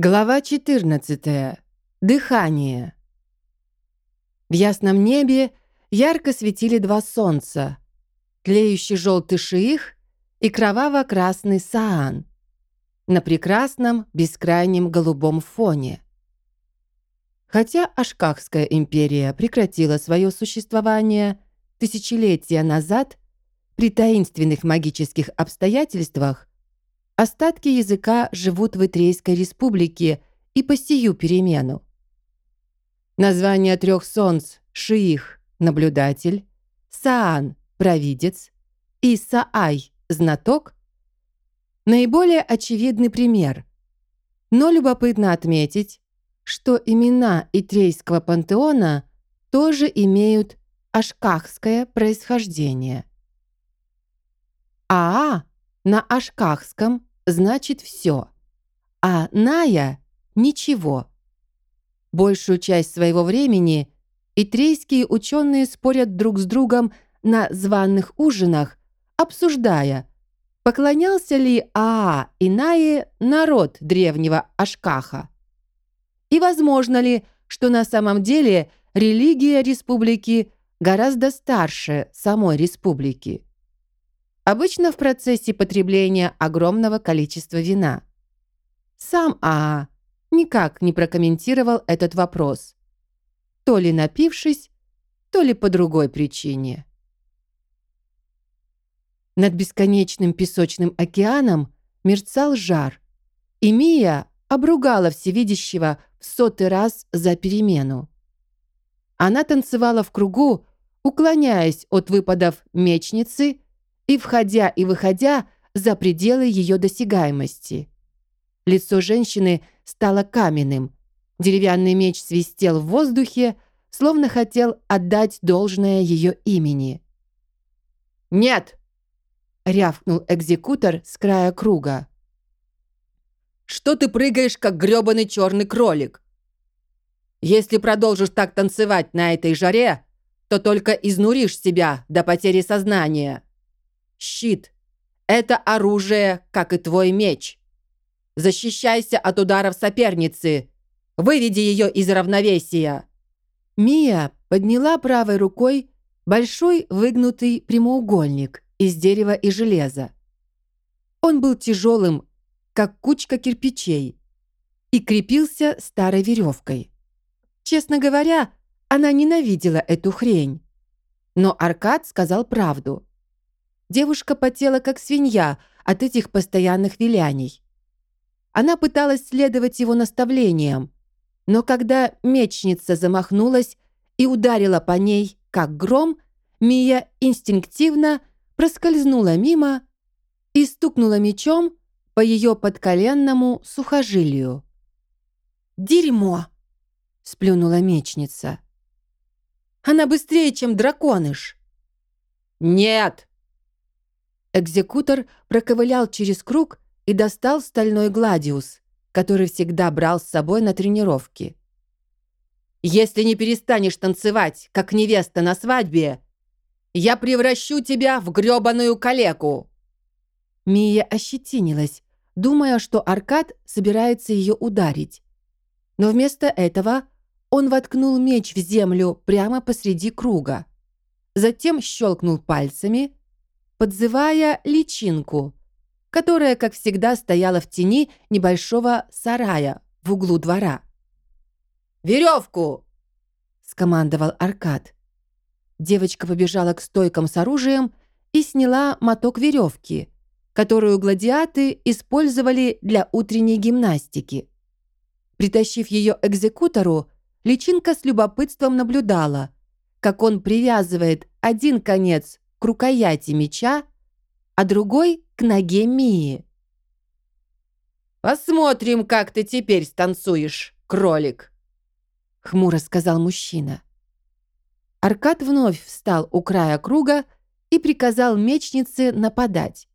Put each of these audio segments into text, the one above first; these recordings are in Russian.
Глава 14. Дыхание. В ясном небе ярко светили два солнца. Тлеющий желтый шиих и кроваво-красный саан. На прекрасном бескрайнем голубом фоне. Хотя Ашкахская империя прекратила свое существование тысячелетия назад при таинственных магических обстоятельствах, Остатки языка живут в Итрейской республике и по сию перемену. Название трех солнц – Шиих – наблюдатель, Саан – провидец и Саай – знаток – наиболее очевидный пример. Но любопытно отметить, что имена Итрейского пантеона тоже имеют ашкахское происхождение. Аа на ашкахском значит все, а Ная – ничего. Большую часть своего времени итрейские ученые спорят друг с другом на званых ужинах, обсуждая, поклонялся ли Аа и Нае народ древнего Ашкаха. И возможно ли, что на самом деле религия республики гораздо старше самой республики обычно в процессе потребления огромного количества вина. Сам Аа никак не прокомментировал этот вопрос, то ли напившись, то ли по другой причине. Над бесконечным песочным океаном мерцал жар, и Мия обругала всевидящего в сотый раз за перемену. Она танцевала в кругу, уклоняясь от выпадов мечницы и входя и выходя за пределы ее досягаемости. Лицо женщины стало каменным. Деревянный меч свистел в воздухе, словно хотел отдать должное ее имени. «Нет!» — рявкнул экзекутор с края круга. «Что ты прыгаешь, как грёбаный черный кролик? Если продолжишь так танцевать на этой жаре, то только изнуришь себя до потери сознания». Щит — это оружие, как и твой меч. Защищайся от ударов соперницы. Выведи ее из равновесия. Мия подняла правой рукой большой выгнутый прямоугольник из дерева и железа. Он был тяжелым, как кучка кирпичей, и крепился старой веревкой. Честно говоря, она ненавидела эту хрень. Но Аркад сказал правду. Девушка потела, как свинья, от этих постоянных виляний. Она пыталась следовать его наставлениям, но когда мечница замахнулась и ударила по ней, как гром, Мия инстинктивно проскользнула мимо и стукнула мечом по ее подколенному сухожилию. «Дерьмо!» — сплюнула мечница. «Она быстрее, чем драконыш!» «Нет!» Экзекутор проковылял через круг и достал стальной гладиус, который всегда брал с собой на тренировки. «Если не перестанешь танцевать, как невеста на свадьбе, я превращу тебя в грёбаную калеку!» Мия ощетинилась, думая, что Аркад собирается ее ударить. Но вместо этого он воткнул меч в землю прямо посреди круга. Затем щелкнул пальцами, подзывая личинку, которая, как всегда, стояла в тени небольшого сарая в углу двора. «Веревку!» — скомандовал Аркад. Девочка побежала к стойкам с оружием и сняла моток веревки, которую гладиаты использовали для утренней гимнастики. Притащив ее экзекутору, личинка с любопытством наблюдала, как он привязывает один конец к рукояти меча, а другой — к ноге Мии. «Посмотрим, как ты теперь станцуешь, кролик!» — хмуро сказал мужчина. Аркад вновь встал у края круга и приказал мечнице нападать.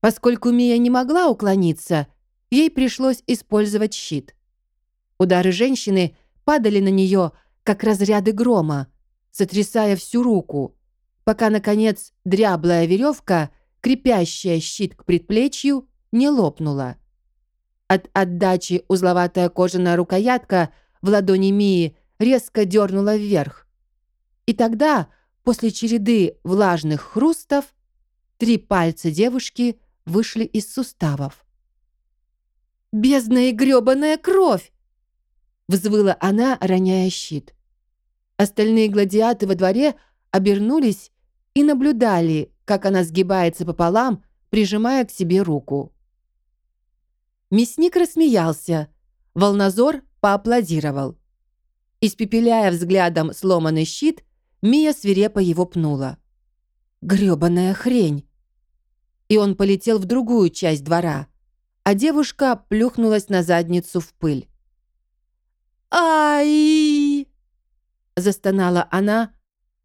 Поскольку Мия не могла уклониться, ей пришлось использовать щит. Удары женщины падали на нее, как разряды грома, сотрясая всю руку, пока, наконец, дряблая веревка, крепящая щит к предплечью, не лопнула. От отдачи узловатая кожаная рукоятка в ладони Мии резко дернула вверх. И тогда, после череды влажных хрустов, три пальца девушки вышли из суставов. «Бездна и грёбаная кровь!» Взвыла она, роняя щит. Остальные гладиаты во дворе обернулись и наблюдали, как она сгибается пополам, прижимая к себе руку. Мясник рассмеялся. Волнозор поаплодировал. Испепеляя взглядом сломанный щит, Мия свирепо его пнула. «Грёбаная хрень!» И он полетел в другую часть двора, а девушка плюхнулась на задницу в пыль. «Ай!» Застонала она,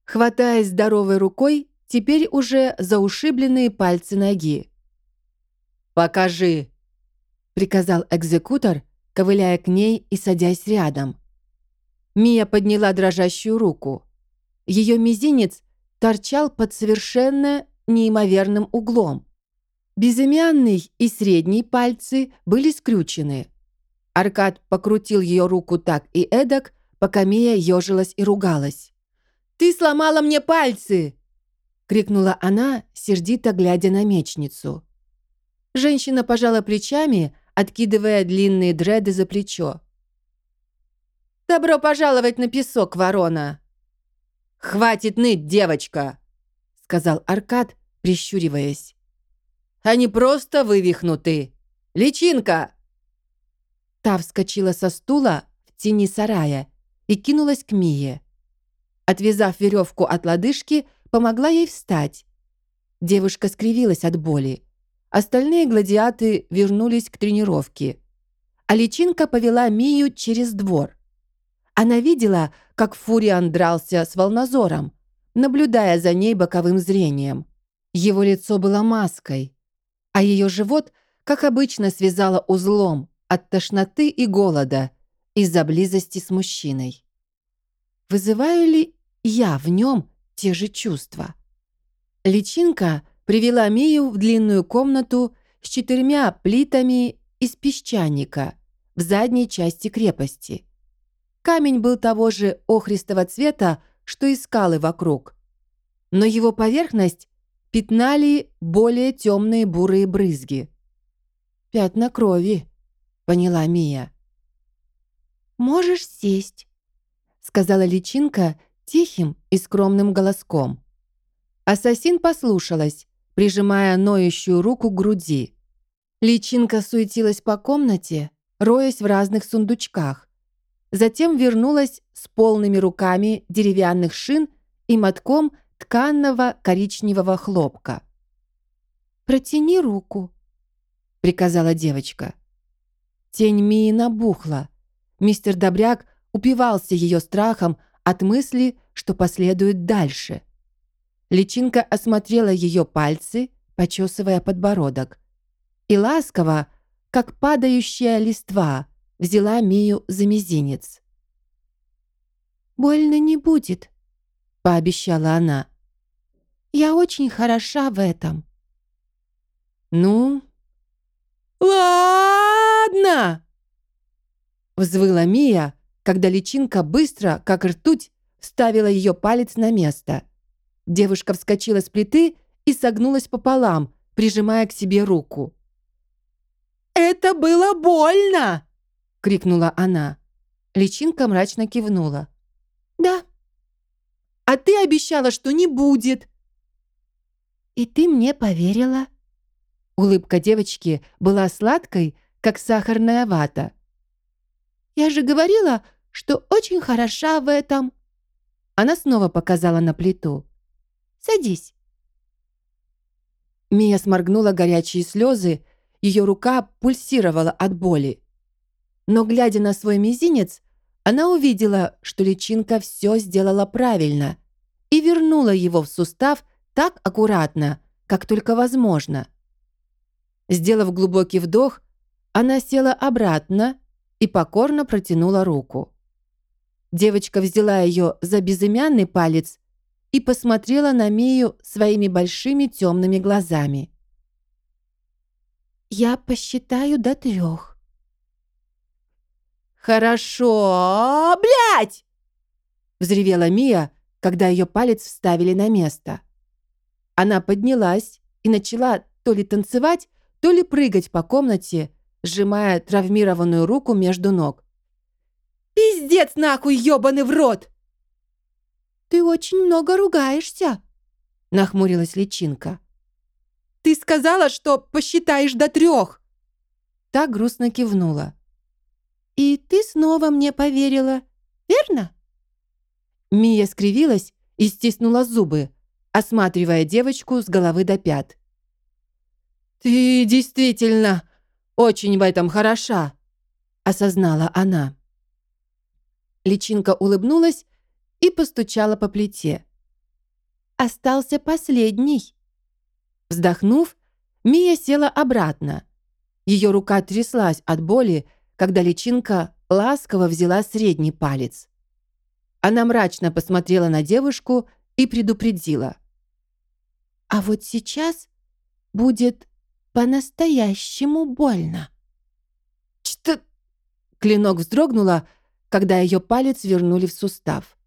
хватаясь здоровой рукой теперь уже за ушибленные пальцы ноги. «Покажи!» — приказал экзекутор, ковыляя к ней и садясь рядом. Мия подняла дрожащую руку. Ее мизинец торчал под совершенно неимоверным углом. Безымянный и средний пальцы были скрючены. Аркад покрутил ее руку так и эдак, пока Мия ежилась и ругалась. «Ты сломала мне пальцы!» — крикнула она, сердито глядя на мечницу. Женщина пожала плечами, откидывая длинные дреды за плечо. «Добро пожаловать на песок, ворона!» «Хватит ныть, девочка!» — сказал Аркад, прищуриваясь. «Они просто вывихнуты! Личинка!» Та вскочила со стула в тени сарая и кинулась к Мие. Отвязав веревку от лодыжки, помогла ей встать. Девушка скривилась от боли. Остальные гладиаты вернулись к тренировке. А личинка повела Мию через двор. Она видела, как Фуриан дрался с волнозором, наблюдая за ней боковым зрением. Его лицо было маской, а ее живот, как обычно, связало узлом от тошноты и голода из-за близости с мужчиной. Вызываю ли я в нем те же чувства? Личинка привела Мию в длинную комнату с четырьмя плитами из песчаника в задней части крепости. Камень был того же охристого цвета, что и скалы вокруг. Но его поверхность пятнали более темные бурые брызги. «Пятна крови», — поняла Мия. «Можешь сесть», — сказала личинка тихим и скромным голоском. Ассасин послушалась, прижимая ноющую руку к груди. Личинка суетилась по комнате, роясь в разных сундучках. Затем вернулась с полными руками деревянных шин и мотком тканного коричневого хлопка. «Протяни руку», — приказала девочка. Тень Мии набухла. Мистер Добряк упивался ее страхом от мысли, что последует дальше. Личинка осмотрела ее пальцы, почесывая подбородок. И ласково, как падающая листва, взяла Мию за мизинец. «Больно не будет», — пообещала она. «Я очень хороша в этом». «Ну, ладно!» Взвыла Мия, когда личинка быстро, как ртуть, вставила ее палец на место. Девушка вскочила с плиты и согнулась пополам, прижимая к себе руку. «Это было больно!» — крикнула она. Личинка мрачно кивнула. «Да». «А ты обещала, что не будет!» «И ты мне поверила?» Улыбка девочки была сладкой, как сахарная вата. «Я же говорила, что очень хороша в этом!» Она снова показала на плиту. «Садись!» Мия сморгнула горячие слезы, ее рука пульсировала от боли. Но, глядя на свой мизинец, она увидела, что личинка все сделала правильно и вернула его в сустав так аккуратно, как только возможно. Сделав глубокий вдох, она села обратно и покорно протянула руку. Девочка взяла ее за безымянный палец и посмотрела на Мию своими большими темными глазами. «Я посчитаю до трех», «Хорошо, блядь!» Взревела Мия, когда ее палец вставили на место. Она поднялась и начала то ли танцевать, то ли прыгать по комнате, сжимая травмированную руку между ног. «Пиздец нахуй, ёбаный в рот!» «Ты очень много ругаешься», — нахмурилась личинка. «Ты сказала, что посчитаешь до трех!» Та грустно кивнула. «И ты снова мне поверила, верно?» Мия скривилась и стиснула зубы, осматривая девочку с головы до пят. «Ты действительно очень в этом хороша», — осознала она. Личинка улыбнулась и постучала по плите. «Остался последний». Вздохнув, Мия села обратно. Ее рука тряслась от боли, когда личинка ласково взяла средний палец. Она мрачно посмотрела на девушку и предупредила. «А вот сейчас будет по-настоящему больно». «Что?» Клинок вздрогнула, когда ее палец вернули в сустав.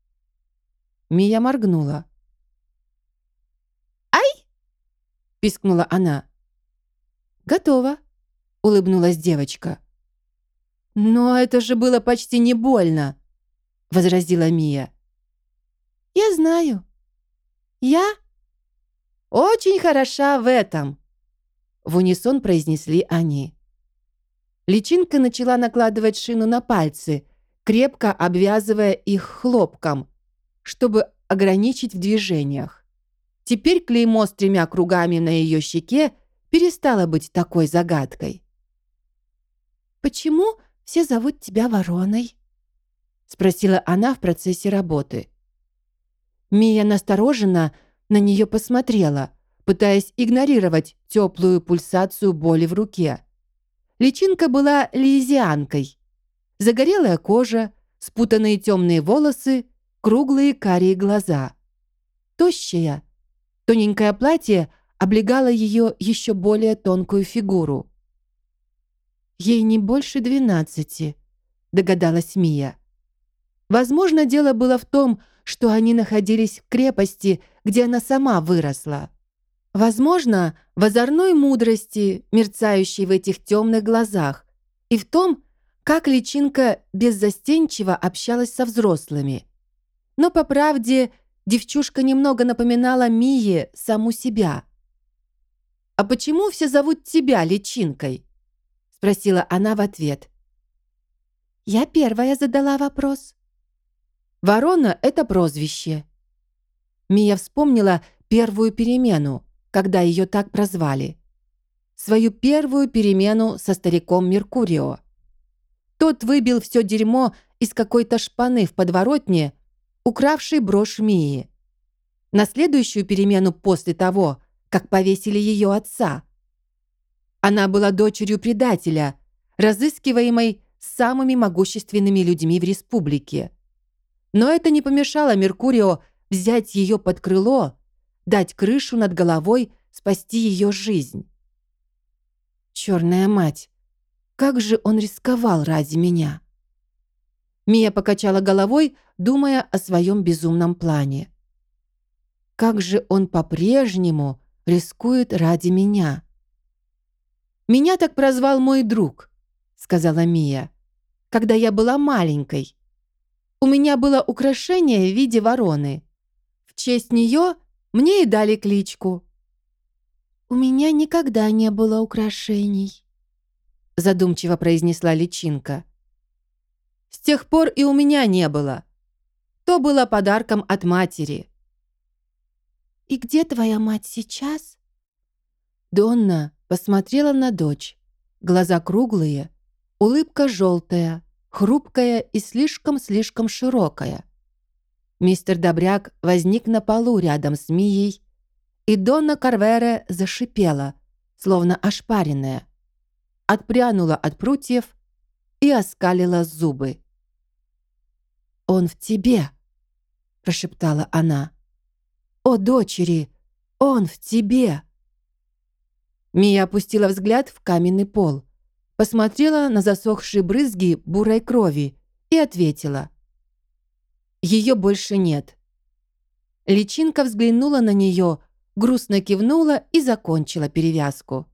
Мия моргнула. «Ай!» — пискнула она. «Готово», — улыбнулась девочка. «Но это же было почти не больно», — возразила Мия. «Я знаю. Я очень хороша в этом», — в унисон произнесли они. Личинка начала накладывать шину на пальцы, крепко обвязывая их хлопком, чтобы ограничить в движениях. Теперь клеймо с тремя кругами на ее щеке перестало быть такой загадкой. «Почему все зовут тебя Вороной?» — спросила она в процессе работы. Мия настороженно на нее посмотрела, пытаясь игнорировать теплую пульсацию боли в руке. Личинка была лизианкой. Загорелая кожа, спутанные темные волосы, круглые карие глаза. Тощая, тоненькое платье облегало ее еще более тонкую фигуру. Ей не больше двенадцати, догадалась Мия. Возможно, дело было в том, что они находились в крепости, где она сама выросла. Возможно, в озорной мудрости, мерцающей в этих темных глазах, и в том, как личинка беззастенчиво общалась со взрослыми. Но, по правде, девчушка немного напоминала Мие саму себя. «А почему все зовут тебя личинкой?» спросила она в ответ. Я первая задала вопрос. Ворона — это прозвище. Мия вспомнила первую перемену, когда ее так прозвали. Свою первую перемену со стариком Меркурио. Тот выбил все дерьмо из какой-то шпаны в подворотне, укравшей брошь Мии. На следующую перемену после того, как повесили ее отца — она была дочерью предателя, разыскиваемой самыми могущественными людьми в республике. Но это не помешало Меркурио взять ее под крыло, дать крышу над головой, спасти ее жизнь. Черная мать, как же он рисковал ради меня. Мия покачала головой, думая о своем безумном плане. Как же он по-прежнему рискует ради меня. «Меня так прозвал мой друг», — сказала Мия, «когда я была маленькой. У меня было украшение в виде вороны. В честь нее мне и дали кличку». «У меня никогда не было украшений», — задумчиво произнесла личинка. «С тех пор и у меня не было. То было подарком от матери». «И где твоя мать сейчас?» «Донна посмотрела на дочь. Глаза круглые, улыбка желтая, хрупкая и слишком-слишком широкая. Мистер Добряк возник на полу рядом с Мией, и Донна Карвере зашипела, словно ошпаренная. Отпрянула от прутьев и оскалила зубы. «Он в тебе!» — прошептала она. «О, дочери, он в тебе!» Мия опустила взгляд в каменный пол, посмотрела на засохшие брызги бурой крови и ответила. Ее больше нет. Личинка взглянула на нее, грустно кивнула и закончила перевязку.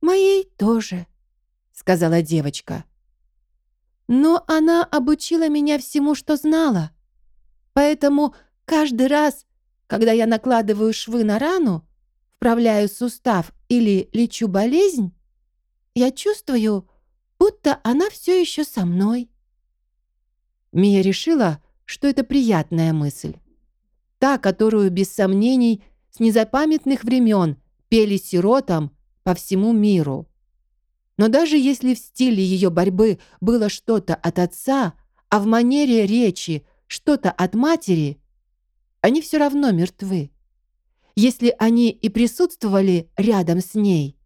«Моей тоже», — сказала девочка. «Но она обучила меня всему, что знала. Поэтому каждый раз, когда я накладываю швы на рану, вправляю сустав или лечу болезнь, я чувствую, будто она все еще со мной». Мия решила, что это приятная мысль. Та, которую, без сомнений, с незапамятных времен пели сиротам по всему миру. Но даже если в стиле ее борьбы было что-то от отца, а в манере речи что-то от матери, они все равно мертвы. Если они и присутствовали рядом с ней,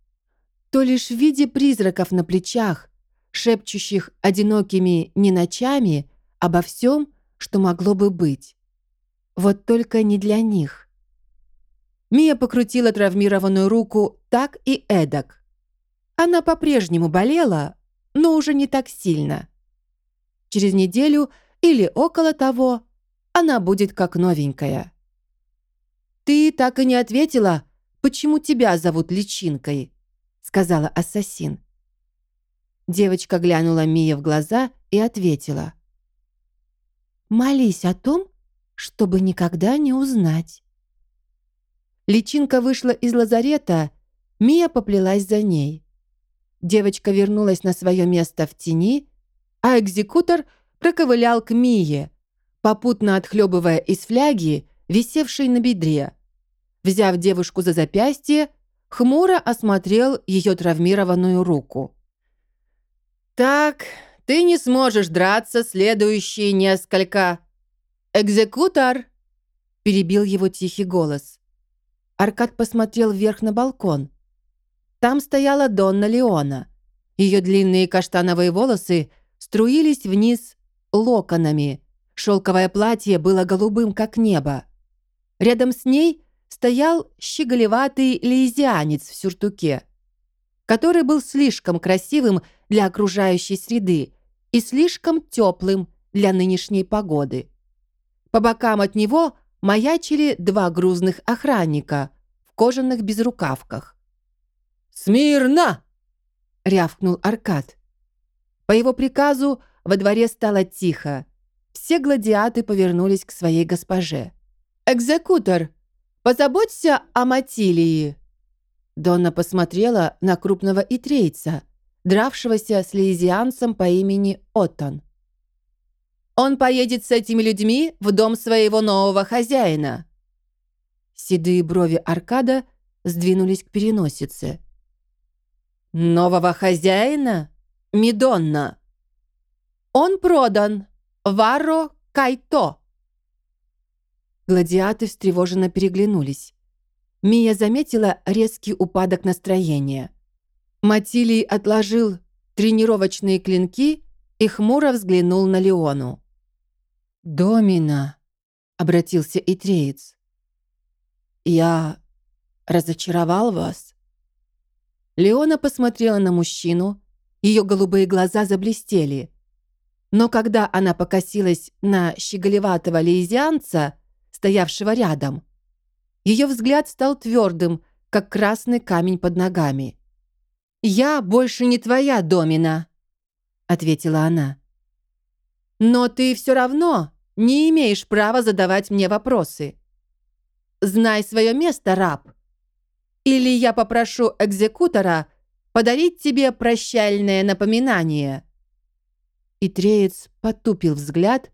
то лишь в виде призраков на плечах, шепчущих одинокими не ночами обо всем, что могло бы быть. Вот только не для них. Мия покрутила травмированную руку так и эдак. Она по-прежнему болела, но уже не так сильно. Через неделю или около того она будет как новенькая. «Ты так и не ответила, почему тебя зовут Личинкой», сказала ассасин. Девочка глянула Мия в глаза и ответила. «Молись о том, чтобы никогда не узнать». Личинка вышла из лазарета, Мия поплелась за ней. Девочка вернулась на свое место в тени, а экзекутор проковылял к Мие, попутно отхлебывая из фляги, висевшей на бедре. Взяв девушку за запястье, хмуро осмотрел ее травмированную руку. «Так, ты не сможешь драться следующие несколько...» «Экзекутор!» — перебил его тихий голос. Аркад посмотрел вверх на балкон. Там стояла Донна Леона. Ее длинные каштановые волосы струились вниз локонами. Шелковое платье было голубым, как небо. Рядом с ней стоял щеголеватый лейзианец в сюртуке, который был слишком красивым для окружающей среды и слишком теплым для нынешней погоды. По бокам от него маячили два грузных охранника в кожаных безрукавках. «Смирно!» — рявкнул Аркад. По его приказу во дворе стало тихо. Все гладиаты повернулись к своей госпоже. «Экзекутор, позаботься о Матилии!» Донна посмотрела на крупного итрейца, дравшегося с лизианцем по имени Оттон. Он поедет с этими людьми в дом своего нового хозяина». Седые брови Аркада сдвинулись к переносице. «Нового хозяина? Мидонна!» «Он продан. Варро Кайто!» Гладиаты встревоженно переглянулись. Мия заметила резкий упадок настроения. Матилий отложил тренировочные клинки и хмуро взглянул на Леону. «Домина», — обратился Итреец. «Я разочаровал вас?» Леона посмотрела на мужчину, ее голубые глаза заблестели. Но когда она покосилась на щеголеватого лейзианца, стоявшего рядом, ее взгляд стал твердым, как красный камень под ногами. «Я больше не твоя домина», — ответила она. «Но ты все равно не имеешь права задавать мне вопросы. Знай свое место, раб. Или я попрошу экзекутора подарить тебе прощальное напоминание». И Треец потупил взгляд,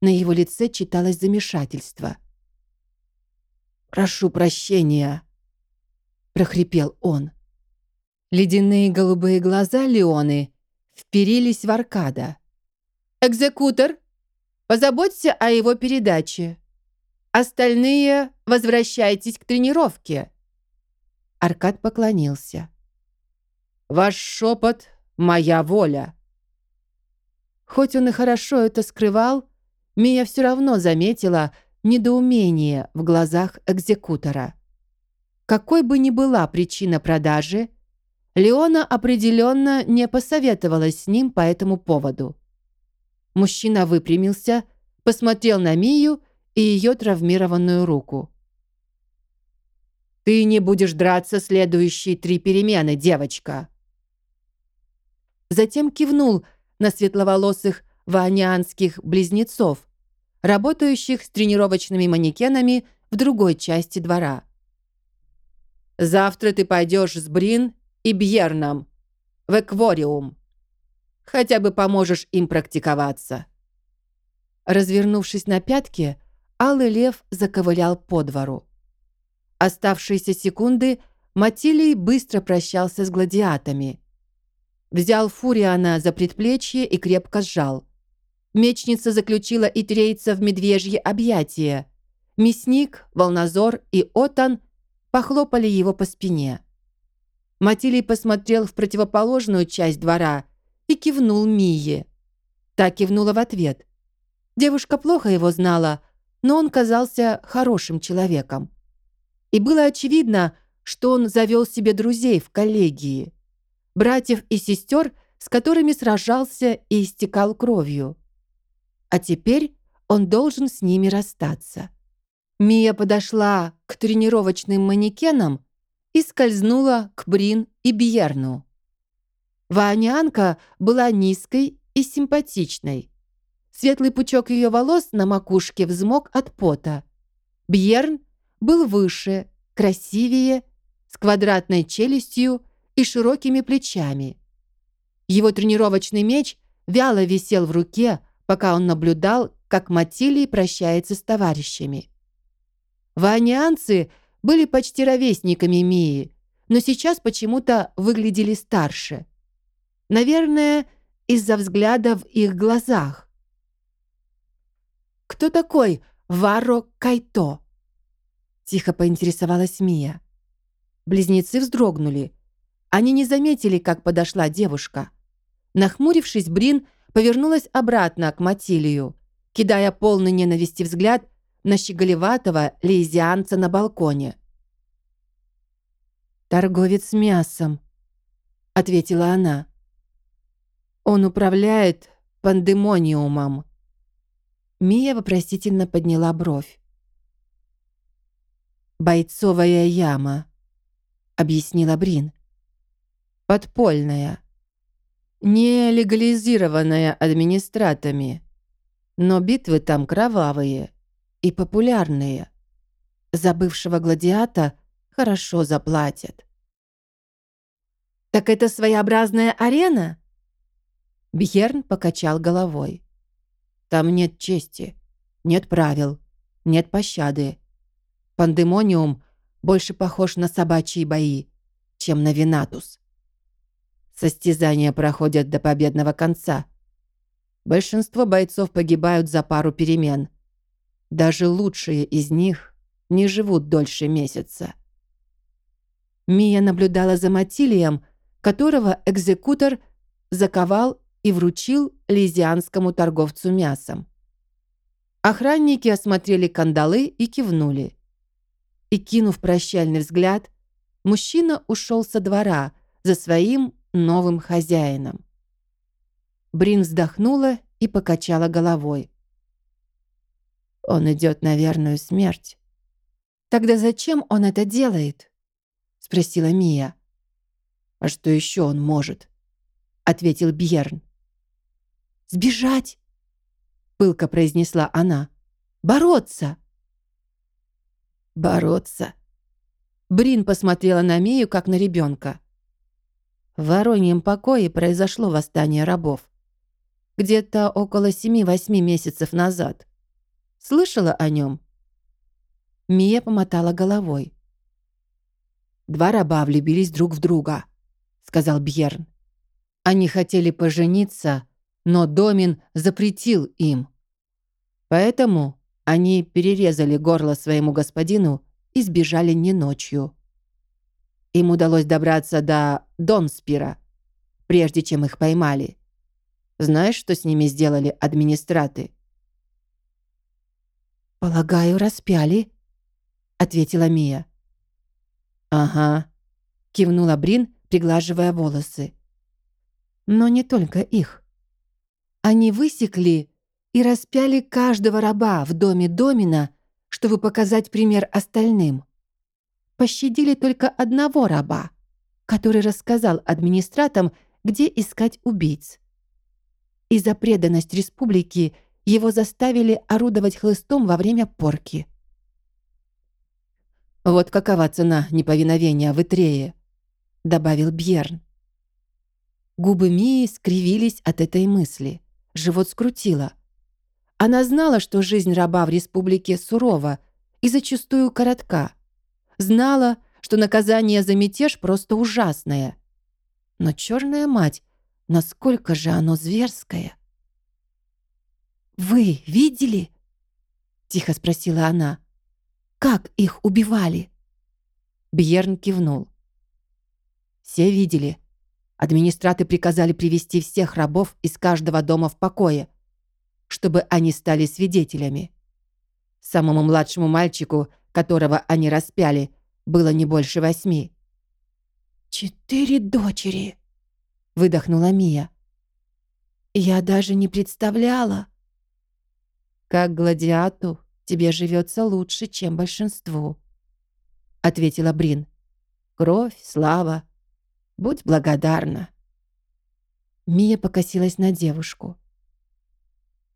на его лице читалось замешательство. «Прошу прощения», — прохрипел он. Ледяные голубые глаза Леоны вперились в Аркада. «Экзекутор, Позаботься о его передаче. Остальные возвращайтесь к тренировке». Аркад поклонился. «Ваш шепот — моя воля». Хоть он и хорошо это скрывал, Мия все равно заметила недоумение в глазах экзекутора. Какой бы ни была причина продажи, Леона определенно не посоветовалась с ним по этому поводу. Мужчина выпрямился, посмотрел на Мию и ее травмированную руку. «Ты не будешь драться следующие три перемены, девочка!» Затем кивнул на светловолосых ваонианских близнецов, работающих с тренировочными манекенами в другой части двора. «Завтра ты пойдешь с Брин и Бьерном в Эквориум. Хотя бы поможешь им практиковаться». Развернувшись на пятки, Алый Лев заковылял по двору. Оставшиеся секунды Матилий быстро прощался с гладиатами. Взял Фуриана за предплечье и крепко сжал. Мечница заключила и трейца в медвежье объятие. Мясник, Волнозор и Отан похлопали его по спине. Матилий посмотрел в противоположную часть двора и кивнул Мие. Та кивнула в ответ. Девушка плохо его знала, но он казался хорошим человеком. И было очевидно, что он завел себе друзей в коллегии. Братьев и сестер, с которыми сражался и истекал кровью. А теперь он должен с ними расстаться. Мия подошла к тренировочным манекенам и скользнула к Брин и Бьерну. Ваанянка была низкой и симпатичной. Светлый пучок ее волос на макушке взмок от пота. Бьерн был выше, красивее, с квадратной челюстью и широкими плечами. Его тренировочный меч вяло висел в руке, пока он наблюдал, как Матилий прощается с товарищами. Ванианцы были почти ровесниками Мии, но сейчас почему-то выглядели старше. Наверное, из-за взгляда в их глазах. «Кто такой Варо Кайто?» Тихо поинтересовалась Мия. Близнецы вздрогнули. Они не заметили, как подошла девушка. Нахмурившись, Брин повернулась обратно к Матилию, кидая полный ненависти взгляд на щеголеватого лейзианца на балконе. «Торговец мясом», — ответила она. «Он управляет пандемониумом». Мия вопросительно подняла бровь. «Бойцовая яма», — объяснила Брин. «Подпольная. Не легализированная администратами. Но битвы там кровавые и популярные. За бывшего гладиата хорошо заплатят. «Так это своеобразная арена?» Бьерн покачал головой. «Там нет чести, нет правил, нет пощады. Пандемониум больше похож на собачьи бои, чем на Винатус. Состязания проходят до победного конца. Большинство бойцов погибают за пару перемен. Даже лучшие из них не живут дольше месяца. Мия наблюдала за Матилием, которого экзекутор заковал и вручил лизианскому торговцу мясом. Охранники осмотрели кандалы и кивнули. И, кинув прощальный взгляд, мужчина ушел со двора за своим новым хозяином. Брин вздохнула и покачала головой. Он идет на верную смерть. «Тогда зачем он это делает?» — спросила Мия. «А что еще он может?» — ответил Бьерн. «Сбежать!» — пылко произнесла она. «Бороться!» «Бороться!» Брин посмотрела на Мию, как на ребенка. В Вороньем покое произошло восстание рабов. Где-то около семи-восьми месяцев назад. Слышала о нем?» Мия помотала головой. «Два раба влюбились друг в друга», — сказал Бьерн. «Они хотели пожениться, но Домин запретил им. Поэтому они перерезали горло своему господину и сбежали не ночью. Им удалось добраться до Донспира, прежде чем их поймали. Знаешь, что с ними сделали администраты?» «Полагаю, распяли», — ответила Мия. «Ага», — кивнула Брин, приглаживая волосы. Но не только их. Они высекли и распяли каждого раба в доме Домина, чтобы показать пример остальным. Пощадили только одного раба, который рассказал администратам, где искать убийц. И за преданность республике его заставили орудовать хлыстом во время порки. «Вот какова цена неповиновения в Итрее», — добавил Бьерн. Губы Мии скривились от этой мысли. Живот скрутило. Она знала, что жизнь раба в республике сурова и зачастую коротка. Знала, что наказание за мятеж просто ужасное. Но черная мать, насколько же оно зверское? «Вы видели?» — тихо спросила она. «Как их убивали?» Бьерн кивнул. «Все видели. Администраты приказали привести всех рабов из каждого дома в покое, чтобы они стали свидетелями. Самому младшему мальчику, которого они распяли, было не больше восьми. «Четыре дочери!» — выдохнула Мия. «Я даже не представляла!» «Как гладиату тебе живется лучше, чем большинству», — ответила Брин. «Кровь, слава. Будь благодарна». Мия покосилась на девушку.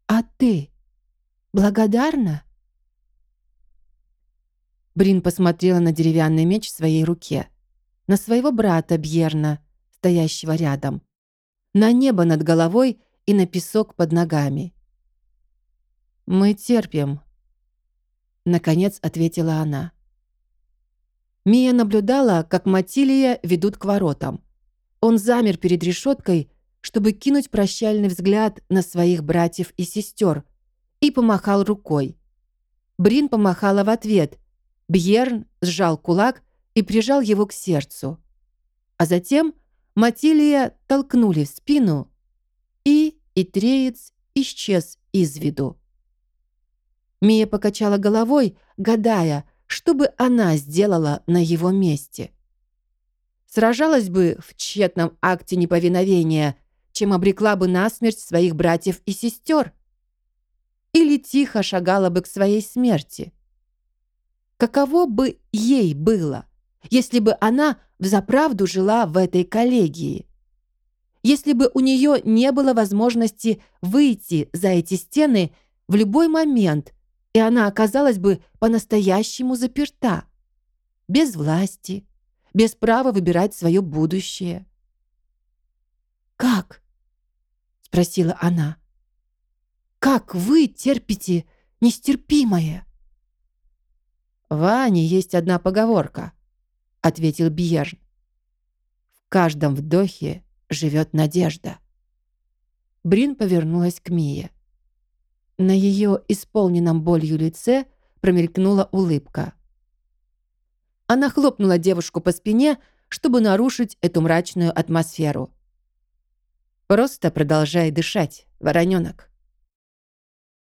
«А ты благодарна?» Брин посмотрела на деревянный меч в своей руке, на своего брата Бьерна, стоящего рядом, на небо над головой и на песок под ногами. «Мы терпим», — наконец ответила она. Мия наблюдала, как Матилия ведут к воротам. Он замер перед решеткой, чтобы кинуть прощальный взгляд на своих братьев и сестер, и помахал рукой. Брин помахала в ответ. Бьерн сжал кулак и прижал его к сердцу. А затем Матилия толкнули в спину, и Итреец исчез из виду. Мия покачала головой, гадая, что бы она сделала на его месте. Сражалась бы в тщетном акте неповиновения – чем обрекла бы на смерть своих братьев и сестер. Или тихо шагала бы к своей смерти. Каково бы ей было, если бы она взаправду жила в этой коллегии? Если бы у нее не было возможности выйти за эти стены в любой момент, и она оказалась бы по-настоящему заперта, без власти, без права выбирать свое будущее. «Как?» — спросила она. «Как вы терпите нестерпимое?» «В Ане есть одна поговорка», — ответил Бьерн. «В каждом вдохе живет надежда». Брин повернулась к Мие. На ее исполненном болью лице промелькнула улыбка. Она хлопнула девушку по спине, чтобы нарушить эту мрачную атмосферу. Просто продолжай дышать, вороненок.